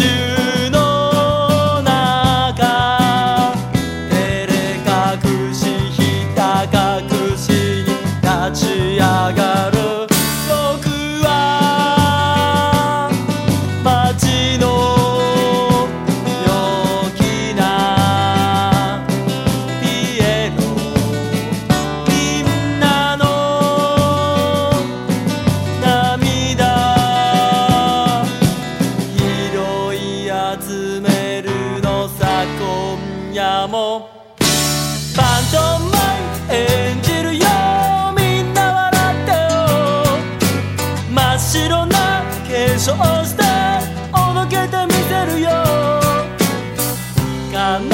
you.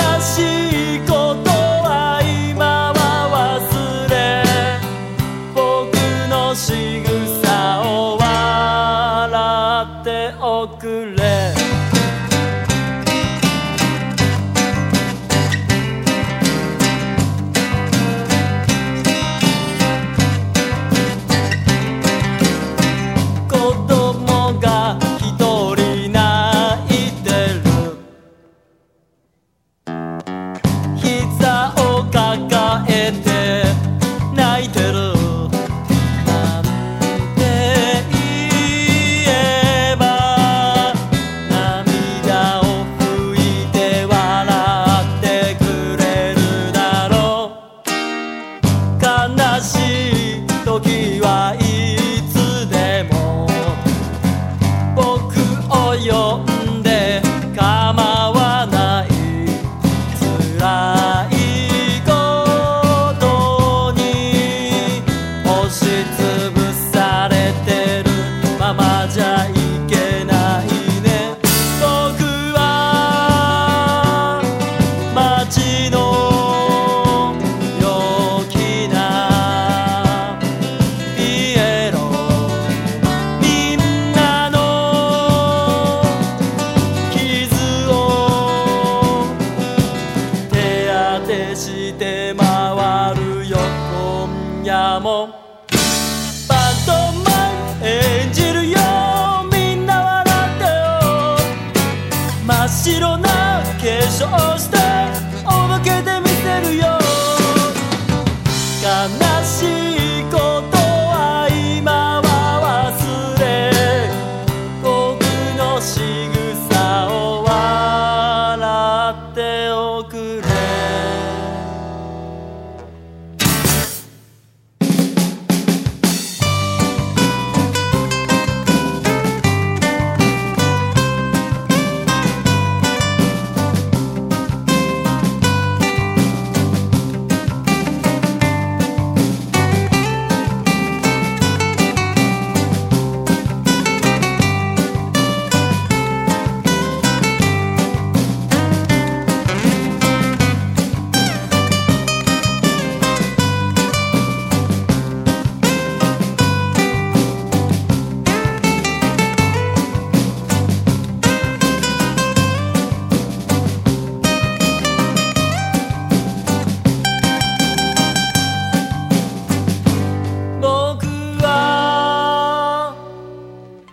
nasci.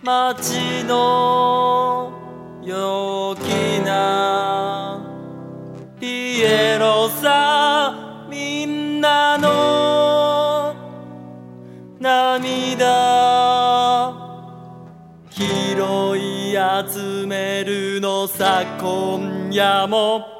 街の陽気なピエロさみんなの涙。拾い集めるのさ今夜も。